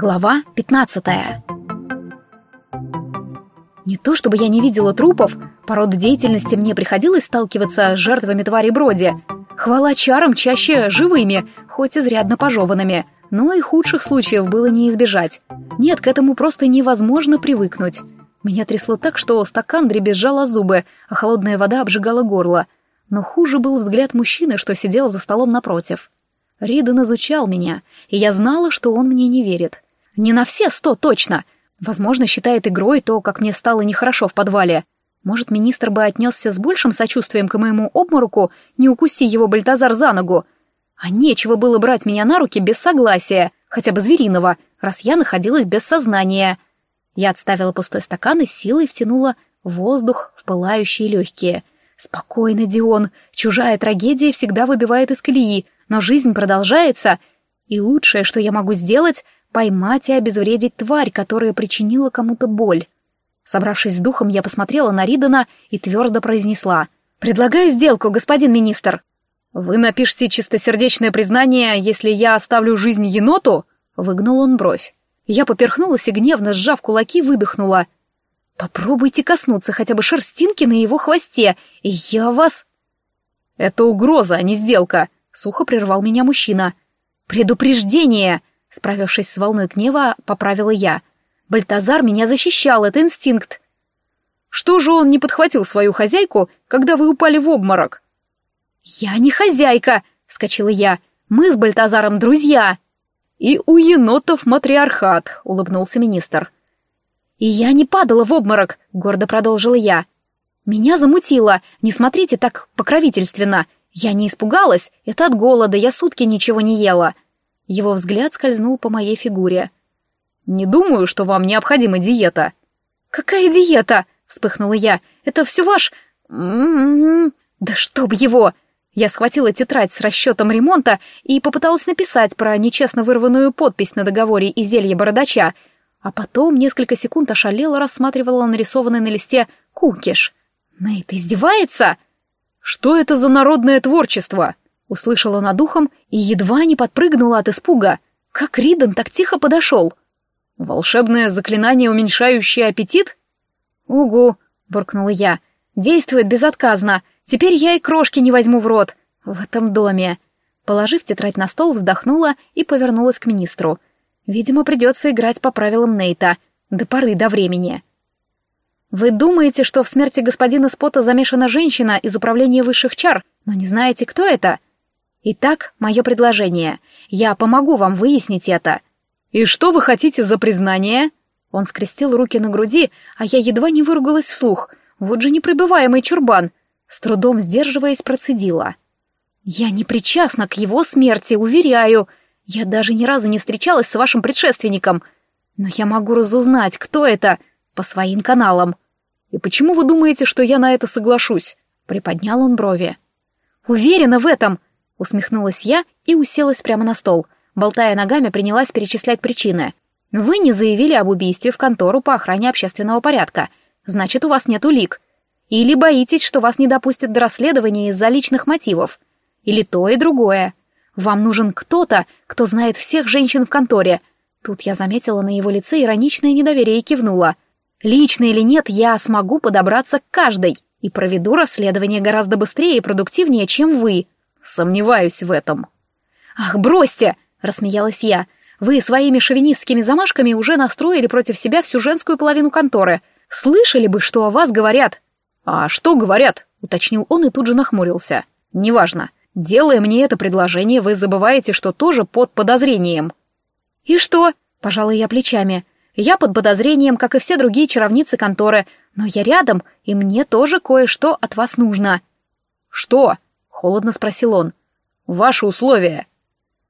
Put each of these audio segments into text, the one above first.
Глава 15 Не то чтобы я не видела трупов, по роду деятельности мне приходилось сталкиваться с жертвами твари Броди. Хвала чарам чаще живыми, хоть изрядно пожеванными, но и худших случаев было не избежать. Нет, к этому просто невозможно привыкнуть. Меня трясло так, что стакан дребезжал зубы, а холодная вода обжигала горло. Но хуже был взгляд мужчины, что сидел за столом напротив. Риден изучал меня, и я знала, что он мне не верит. Не на все сто точно. Возможно, считает игрой то, как мне стало нехорошо в подвале. Может, министр бы отнесся с большим сочувствием к моему обмороку, не укуси его Бальтазар за ногу. А нечего было брать меня на руки без согласия, хотя бы звериного, раз я находилась без сознания. Я отставила пустой стакан и силой втянула воздух в пылающие легкие. «Спокойно, Дион, чужая трагедия всегда выбивает из колеи, но жизнь продолжается, и лучшее, что я могу сделать, поймать и обезвредить тварь, которая причинила кому-то боль. Собравшись с духом, я посмотрела на Ридана и твердо произнесла. «Предлагаю сделку, господин министр». «Вы напишите чистосердечное признание, если я оставлю жизнь еноту?» — выгнул он бровь. Я поперхнулась и гневно, сжав кулаки, выдохнула. «Попробуйте коснуться хотя бы шерстинки на его хвосте, и я вас...» «Это угроза, а не сделка», — сухо прервал меня мужчина. «Предупреждение!» — справившись с волной гнева, поправила я. «Бальтазар меня защищал, это инстинкт». «Что же он не подхватил свою хозяйку, когда вы упали в обморок?» «Я не хозяйка!» — вскочила я. «Мы с Бальтазаром друзья!» «И у енотов матриархат», — улыбнулся министр. «И я не падала в обморок», — гордо продолжила я. «Меня замутило, не смотрите так покровительственно. Я не испугалась, это от голода, я сутки ничего не ела. Его взгляд скользнул по моей фигуре. «Не думаю, что вам необходима диета». «Какая диета?» — вспыхнула я. «Это все ваш...» «М-м-м...» «Да чтоб его!» Я схватила тетрадь с расчетом ремонта и попыталась написать про нечестно вырванную подпись на договоре и зелье бородача, а потом несколько секунд ошалела рассматривала нарисованный на листе кукиш. «Нейт издевается?» «Что это за народное творчество?» Услышала над ухом и едва не подпрыгнула от испуга. Как Риден так тихо подошел. «Волшебное заклинание, уменьшающее аппетит?» «Угу», — буркнула я. «Действует безотказно. Теперь я и крошки не возьму в рот. В этом доме». Положив тетрадь на стол, вздохнула и повернулась к министру. «Видимо, придется играть по правилам Нейта. До поры до времени». Вы думаете, что в смерти господина Спота замешана женщина из управления высших чар, но не знаете, кто это? Итак, мое предложение. Я помогу вам выяснить это. И что вы хотите за признание? Он скрестил руки на груди, а я едва не выругалась вслух. Вот же непробиваемый чурбан. С трудом сдерживаясь, процедила. Я не причастна к его смерти, уверяю. Я даже ни разу не встречалась с вашим предшественником. Но я могу разузнать, кто это, по своим каналам. И почему вы думаете, что я на это соглашусь? Приподнял он брови. Уверена в этом, усмехнулась я и уселась прямо на стол. Болтая ногами, принялась перечислять причины. Вы не заявили об убийстве в контору по охране общественного порядка. Значит, у вас нет улик. Или боитесь, что вас не допустят до расследования из-за личных мотивов. Или то и другое. Вам нужен кто-то, кто знает всех женщин в конторе. Тут я заметила на его лице ироничное недоверие и кивнула. Лично или нет, я смогу подобраться к каждой и проведу расследование гораздо быстрее и продуктивнее, чем вы. Сомневаюсь в этом. Ах, бросьте, рассмеялась я. Вы своими шовинистскими замашками уже настроили против себя всю женскую половину конторы. Слышали бы, что о вас говорят. А что говорят? уточнил он и тут же нахмурился. Неважно. Делая мне это предложение, вы забываете, что тоже под подозрением. И что? Пожалуй, я плечами. Я под подозрением, как и все другие чаровницы конторы, но я рядом, и мне тоже кое-что от вас нужно». «Что?» — холодно спросил он. «Ваши условия».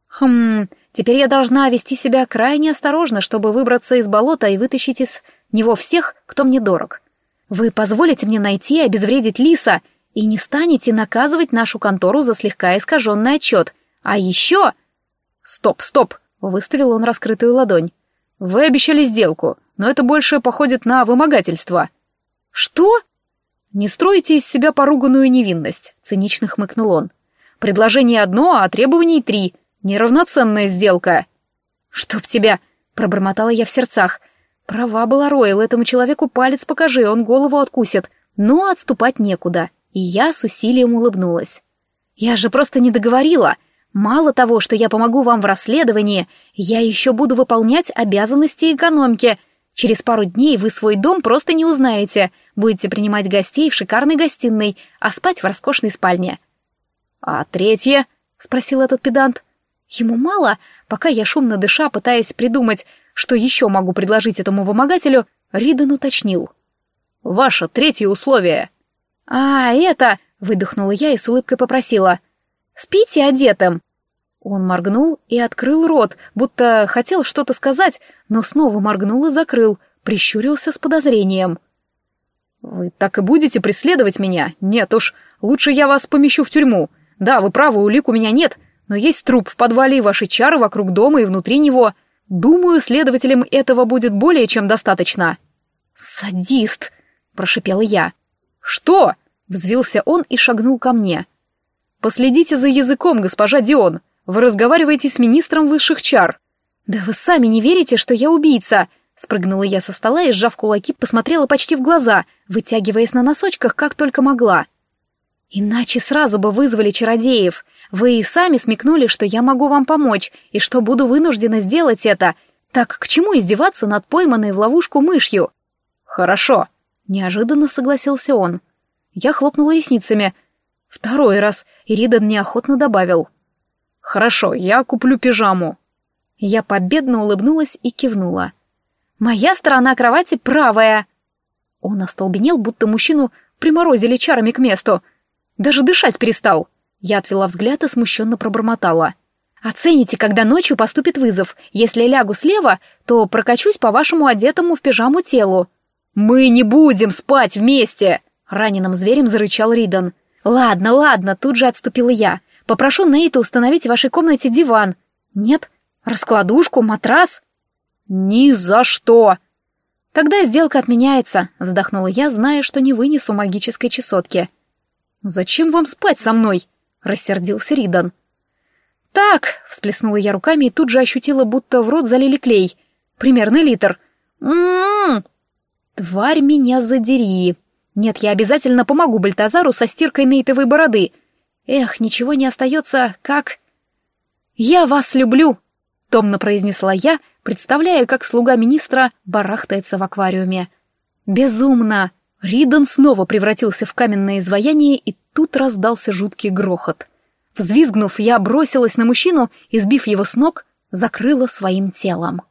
«Хм, теперь я должна вести себя крайне осторожно, чтобы выбраться из болота и вытащить из него всех, кто мне дорог. Вы позволите мне найти и обезвредить лиса, и не станете наказывать нашу контору за слегка искаженный отчет. А еще...» «Стоп, стоп!» — выставил он раскрытую ладонь. Вы обещали сделку, но это больше походит на вымогательство. Что? Не стройте из себя поруганную невинность, цинично хмыкнул он. Предложение одно, а требований три. Неравноценная сделка. Чтоб тебя... Пробормотала я в сердцах. Права была Ройл, этому человеку палец покажи, он голову откусит. Но отступать некуда, и я с усилием улыбнулась. Я же просто не договорила. Мало того, что я помогу вам в расследовании, я еще буду выполнять обязанности экономки. Через пару дней вы свой дом просто не узнаете. Будете принимать гостей в шикарной гостиной, а спать в роскошной спальне. «А третье?» — спросил этот педант. Ему мало, пока я шумно дыша, пытаясь придумать, что еще могу предложить этому вымогателю, Риден уточнил. «Ваше третье условие». «А, это...» — выдохнула я и с улыбкой попросила. «Спите одетым». Он моргнул и открыл рот, будто хотел что-то сказать, но снова моргнул и закрыл, прищурился с подозрением. «Вы так и будете преследовать меня? Нет уж, лучше я вас помещу в тюрьму. Да, вы правы, улик у меня нет, но есть труп в подвале и ваши чары вокруг дома и внутри него. Думаю, следователям этого будет более чем достаточно». «Садист!» — прошипела я. «Что?» — взвился он и шагнул ко мне. «Последите за языком, госпожа Дион. Вы разговариваете с министром высших чар». «Да вы сами не верите, что я убийца!» Спрыгнула я со стола и, сжав кулаки, посмотрела почти в глаза, вытягиваясь на носочках, как только могла. «Иначе сразу бы вызвали чародеев. Вы и сами смекнули, что я могу вам помочь, и что буду вынуждена сделать это. Так к чему издеваться над пойманной в ловушку мышью?» «Хорошо», — неожиданно согласился он. Я хлопнула ресницами. Второй раз, и Ридан неохотно добавил. «Хорошо, я куплю пижаму». Я победно улыбнулась и кивнула. «Моя сторона кровати правая!» Он остолбенел, будто мужчину приморозили чарами к месту. Даже дышать перестал. Я отвела взгляд и смущенно пробормотала. «Оцените, когда ночью поступит вызов. Если лягу слева, то прокачусь по вашему одетому в пижаму телу». «Мы не будем спать вместе!» Раненым зверем зарычал Ридан. «Ладно, ладно», тут же отступила я. Попрошу Нейта установить в вашей комнате диван. Нет? Раскладушку, матрас? Ни за что! Тогда сделка отменяется, вздохнула я, зная, что не вынесу магической чесотки. Зачем вам спать со мной? Рассердился Ридан. Так, всплеснула я руками и тут же ощутила, будто в рот залили клей. Примерно литр. Ммм! Тварь меня задери. Нет, я обязательно помогу Бальтазару со стиркой нейтовой бороды. Эх, ничего не остается, как... «Я вас люблю!» — томно произнесла я, представляя, как слуга министра барахтается в аквариуме. «Безумно!» Ридон снова превратился в каменное изваяние, и тут раздался жуткий грохот. Взвизгнув, я бросилась на мужчину и, сбив его с ног, закрыла своим телом.